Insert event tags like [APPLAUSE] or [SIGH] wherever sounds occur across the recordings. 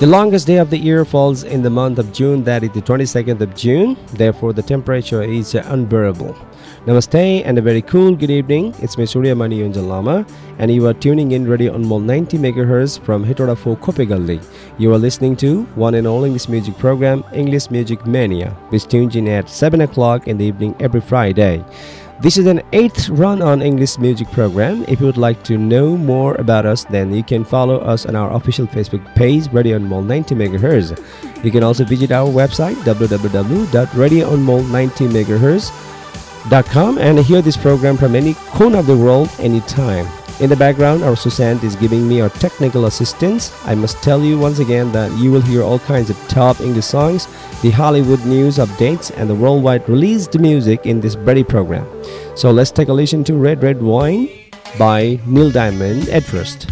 The longest day of the year falls in the month of June, that is the 22nd of June. Therefore, the temperature is unbearable. Namaste and a very cool good evening. It's me Surya Mani Yonjan Lama, and you are tuning in Radio Anmol 90 MHz from Hetauda 4 Kopegalli. You are listening to one and all English music program, English Music Mania, which tunes in at 7 o'clock in the evening every Friday. This is an eighth run on English music program. If you would like to know more about us, then you can follow us on our official Facebook page, Radio Anmol 90 MHz. You can also visit our website, www.radioanmol90mhz.com, and hear this program from any corner of the world anytime. In the background, our Susan is giving me our technical assistance. I must tell you once again that you will hear all kinds of top English songs, the Hollywood news updates, and the worldwide released music in this very program. So let's take a listen to Red Red Wine by Neil Diamond at first.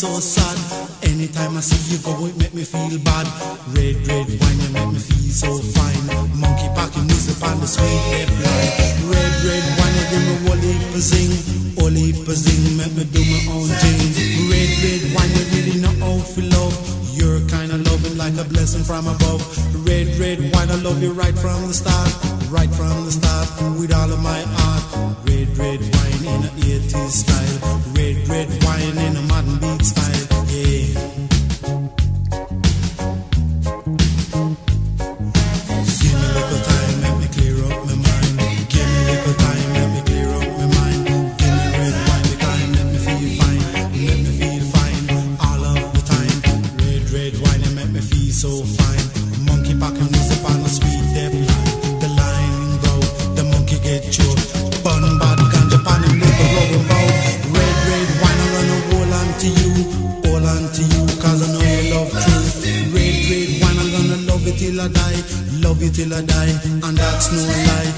So sad. Anytime I see you go, it make me feel bad. Red, red wine, you make me feel so fine. Monkey packing music on the sweet lip line. Red, red wine, you give me whole heap zing. Zing, make me do my own thing. Red, red wine, you really know how to love. You're kind of loving like a blessing from above. Red, red wine, I love you right from the start. Right from the start, with all of my 努力。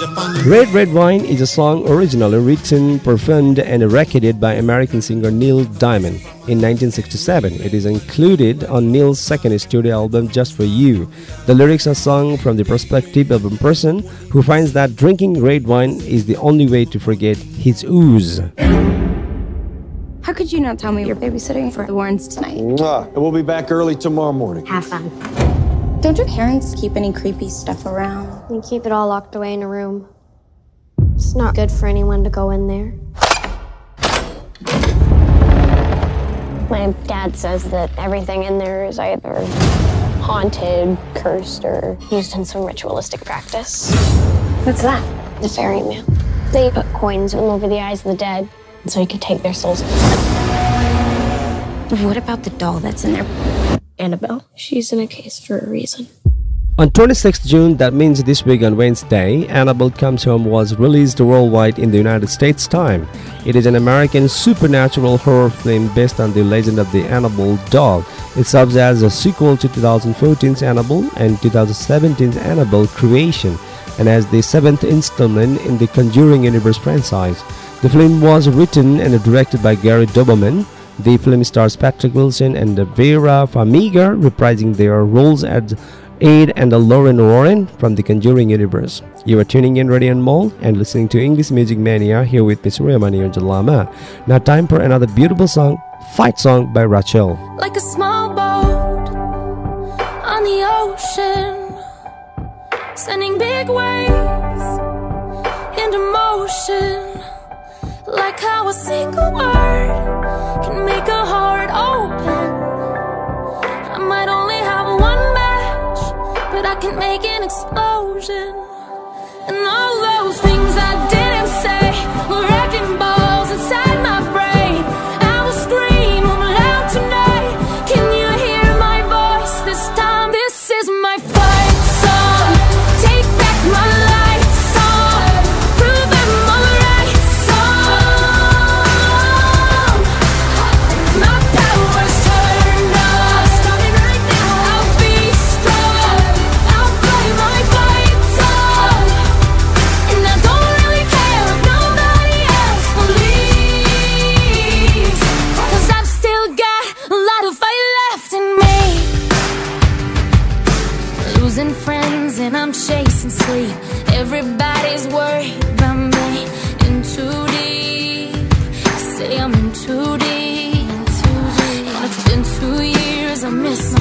Red Red Wine is a song originally written, performed, and recorded by American singer Neil Diamond in 1967. It is included on Neil's second studio album, Just for You. The lyrics are sung from the perspective of a person who finds that drinking red wine is the only way to forget his ooze. How could you not tell me you're babysitting for the Warrens tonight? Mwah. And we'll be back early tomorrow morning. Have fun. Don't your parents keep any creepy stuff around? We keep it all locked away in a room. It's not good for anyone to go in there. My dad says that everything in there is either haunted, cursed, or used in some ritualistic practice. What's that? The ferryman. They put coins in over the eyes of the dead so he could take their souls. What about the doll that's in there? Annabelle. She's in a case for a reason. On 26th June, that means this week on Wednesday, Annabelle Comes Home was released worldwide in the United States time. It is an American supernatural horror film based on the legend of the Annabelle doll. It serves as a sequel to 2014's Annabelle and 2017's Annabelle Creation, and as the seventh installment in the Conjuring Universe franchise. The film was written and directed by Gary Dauberman. The film stars Patrick Wilson and Vera Farmiga reprising their roles as Ed and the Lorraine Warren from the Conjuring universe. You are tuning in Radio Mall and listening to English Music Mania here with Miss Mani Jalama. Now time for another beautiful song, Fight Song by Rachel. like a small boat on the ocean, sending big waves into motion. Like how a single word can make an explosion. And all and I'm chasing sleep. Everybody's worried about me. In too deep. Say I'm in too deep. And it's been two years, I miss my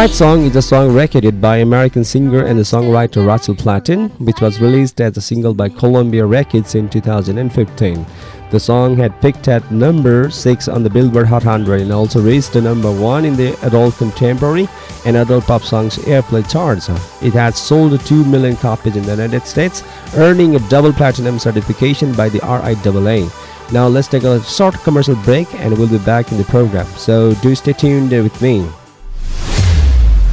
Fight Song is a song recorded by American singer and songwriter Rachel Platten, which was released as a single by Columbia Records in 2015. The song had peaked at number 6 on the Billboard Hot 100 and also reached the number 1 in the adult contemporary and adult pop songs airplay charts. It had sold 2 million copies in the United States, earning a double platinum certification by the RIAA. Now let's take a short commercial break and we'll be back in the program. So do stay tuned with me.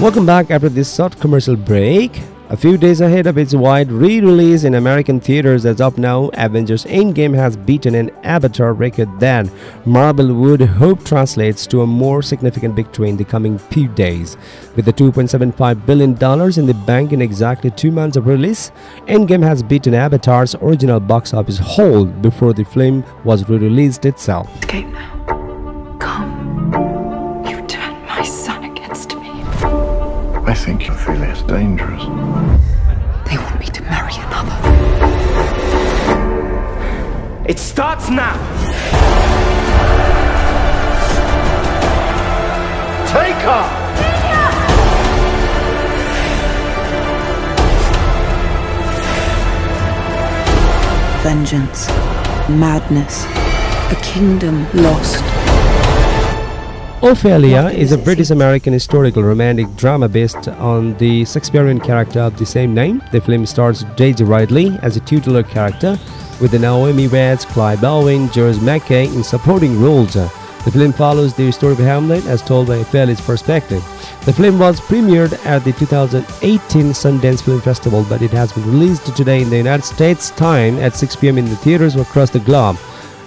Welcome back after this short commercial break. A few days ahead of its wide re release in American theaters as of now, Avengers Endgame has beaten an Avatar record that Marvel would hope translates to a more significant victory in the coming few days. With the $2.75 billion in the bank in exactly two months of release, Endgame has beaten Avatar's original box office haul before the film was re released itself. Escape I think Ophelia's dangerous. They want me to marry another. It starts now. Take her. Vengeance. Madness. A kingdom lost. Ophelia is a British American historical romantic drama based on the Shakespearean character of the same name. The film stars Daisy Ridley as a tutelar character, with the Naomi Watts, Clive Owen, George Mackay in supporting roles. The film follows the story of Hamlet as told by Ophelia's perspective. The film was premiered at the 2018 Sundance Film Festival, but it has been released today in the United States time at 6 p.m. in the theaters across the globe.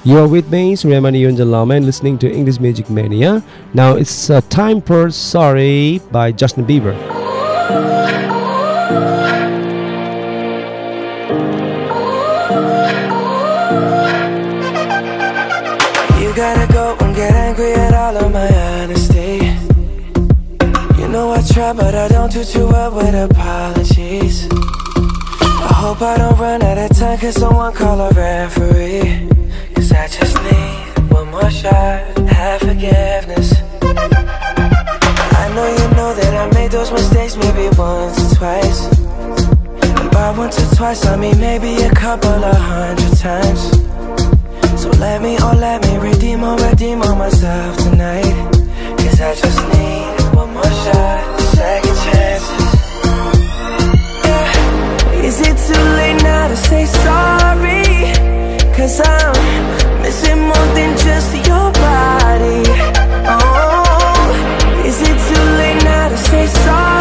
You are with me, Suryamani Yonjan Lama, and listening to English Music Mania. Now it's uh, time for Sorry by Justin Bieber. You gotta go and get angry at all of my honesty. You know I try, but I don't do too well with apologies. I hope I don't run out of time, cause someone call a referee. Just need one more shot, have forgiveness. I know you know that I made those mistakes maybe once or twice. And by once or twice, I mean maybe a couple of hundred times. So let me, oh let me redeem or redeem on myself tonight Cause I just need one more shot, second chances yeah. Is it too late now to say sorry? Cause I'm missing more than just your body Oh, is it too late now to say sorry?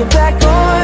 to get you back on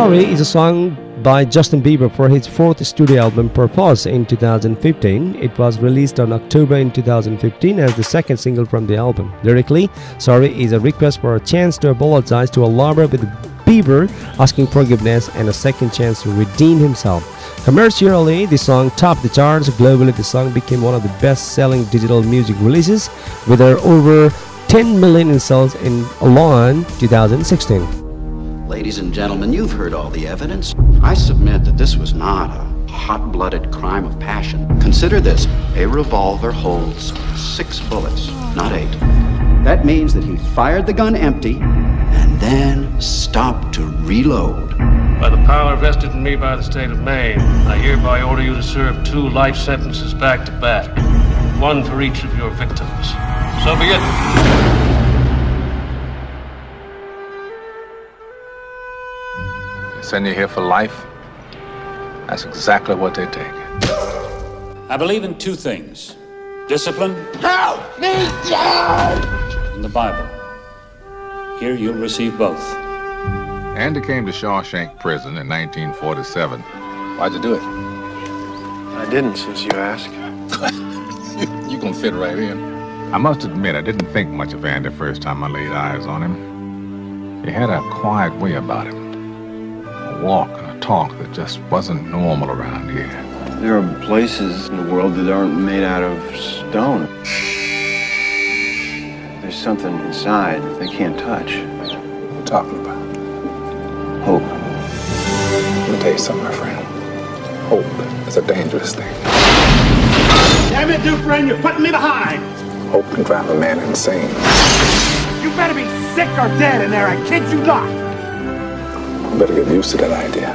Sorry is a song by Justin Bieber for his fourth studio album Purpose in 2015. It was released on October in 2015 as the second single from the album. Lyrically, Sorry is a request for a chance to apologize to a lover with Bieber asking forgiveness and a second chance to redeem himself. Commercially, the song topped the charts. Globally, the song became one of the best-selling digital music releases with over 10 million in sales in alone 2016. Ladies and gentlemen, you've heard all the evidence. I submit that this was not a hot blooded crime of passion. Consider this a revolver holds six bullets, not eight. That means that he fired the gun empty and then stopped to reload. By the power vested in me by the state of Maine, I hereby order you to serve two life sentences back to back, one for each of your victims. So be it. Send you here for life, that's exactly what they take. I believe in two things discipline. Help me, Dad! And the Bible. Here you'll receive both. Andy came to Shawshank Prison in 1947. Why'd you do it? I didn't, since you asked. you, [LAUGHS] you gonna fit right in. I must admit, I didn't think much of Andy first time I laid eyes on him. He had a quiet way about him walk and a talk that just wasn't normal around here. There are places in the world that aren't made out of stone. There's something inside that they can't touch. What are you talking about? Hope. Let me tell you something, my friend. Hope is a dangerous thing. Damn it, Dufresne, you're putting me behind! Hope can drive a man insane. You better be sick or dead in there, I kid you not! Better get used to that idea.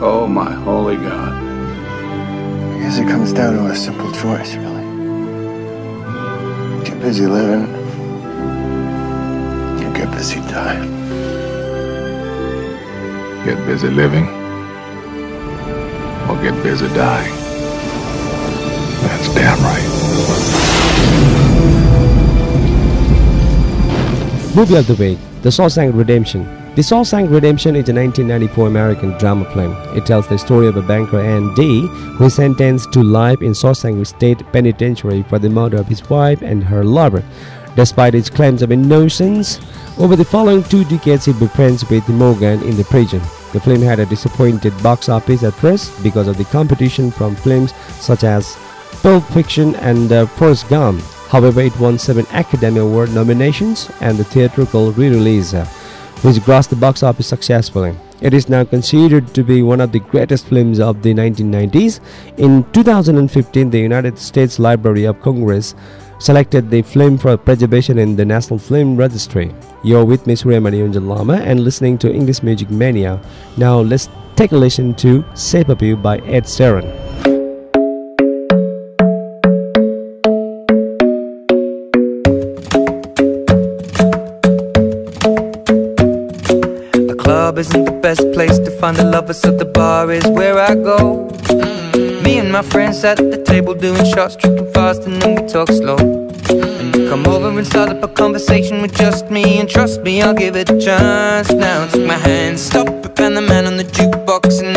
Oh, my holy God. I guess it comes down to a simple choice, really. Get busy living, or get busy dying. Get busy living, or get busy dying. That's damn right. Movie of the Week The Shawshank Redemption the Shawshank Redemption is a 1994 American drama film. It tells the story of a banker Andy who is sentenced to life in Shawshank State Penitentiary for the murder of his wife and her lover. Despite his claims of innocence, over the following two decades he befriends with Morgan in the prison. The film had a disappointed box office at first because of the competition from films such as Pulp Fiction and uh, Forrest Gump. However, it won seven Academy Award nominations and the theatrical re-release which grossed the box office successfully. It is now considered to be one of the greatest films of the 1990s. In 2015, the United States Library of Congress selected the film for preservation in the National Film Registry. You're with me, Suryamani Lama, and listening to English Music Mania. Now, let's take a listen to Shape of by Ed Sheeran. Find the lovers, so the bar is where I go. Me and my friends at the table doing shots, tripping fast, and then we talk slow. Come over and start up a conversation with just me, and trust me, I'll give it a chance. Now take my hand, stop it, and the man on the jukebox, and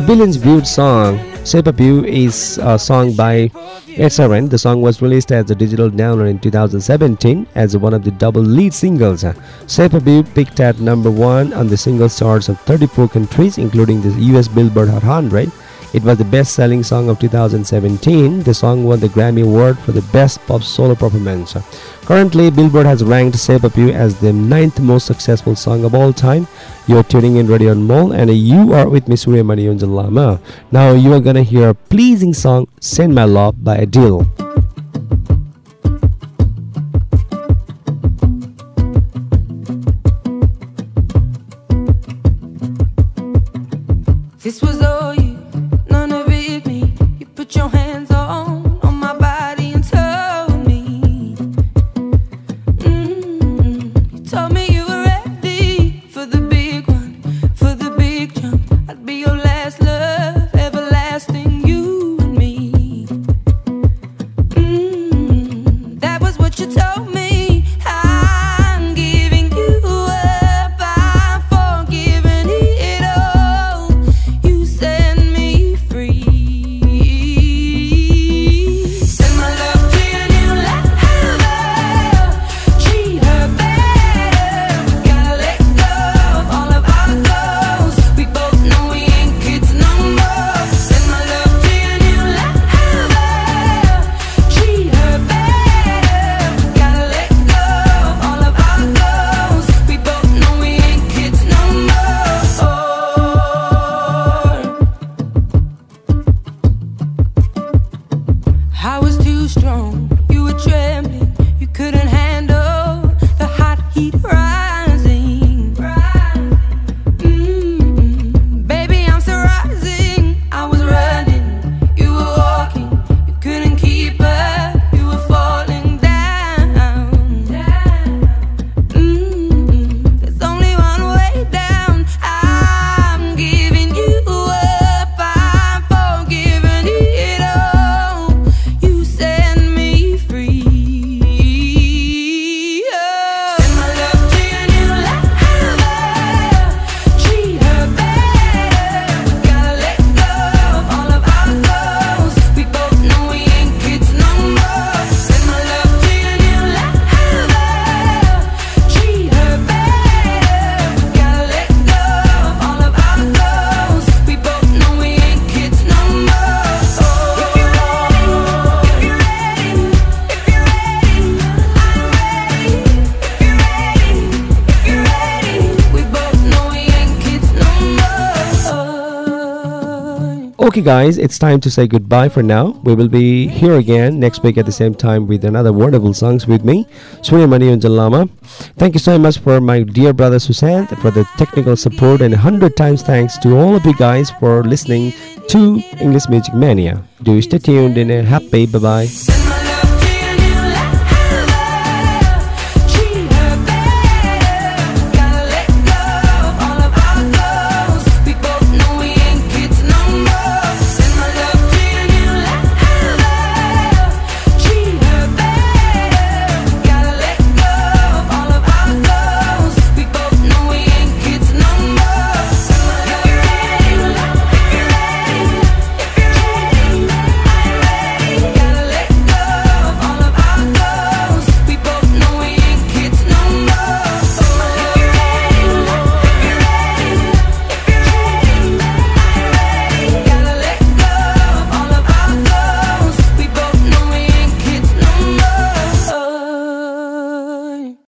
The billions viewed song Shape of You is a song by Ed Sheeran. The song was released as a digital download in 2017 as one of the double lead singles. Shape of You peaked at number one on the singles charts of 34 countries, including the US Billboard Hot 100. It was the best selling song of 2017. The song won the Grammy Award for the Best Pop Solo Performance. Currently, Billboard has ranked Shape of You as the ninth most successful song of all time. You're tuning in Radio Anmol and you are with me Surya Lama. Now you are gonna hear a pleasing song Send My Love by Adele. This was all guys, it's time to say goodbye for now. We will be here again next week at the same time with another wonderful songs with me, Surya Mani Lama. Thank you so much for my dear brother Susan for the technical support, and a hundred times thanks to all of you guys for listening to English Music Mania. Do stay tuned and happy. Bye bye.